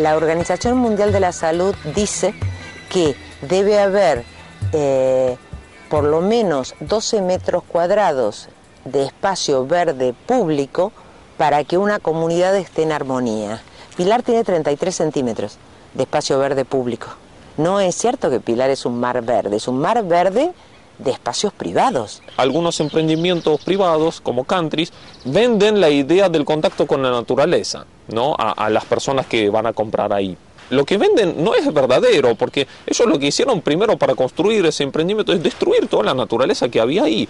la Organización Mundial de la Salud dice que debe haber eh, por lo menos 12 metros cuadrados de espacio verde público para que una comunidad esté en armonía. Pilar tiene 33 centímetros de espacio verde público. No es cierto que Pilar es un mar verde, es un mar verde de espacios privados. Algunos emprendimientos privados, como countries, venden la idea del contacto con la naturaleza, ¿no? A, a las personas que van a comprar ahí. Lo que venden no es verdadero, porque ellos lo que hicieron primero para construir ese emprendimiento es destruir toda la naturaleza que había ahí.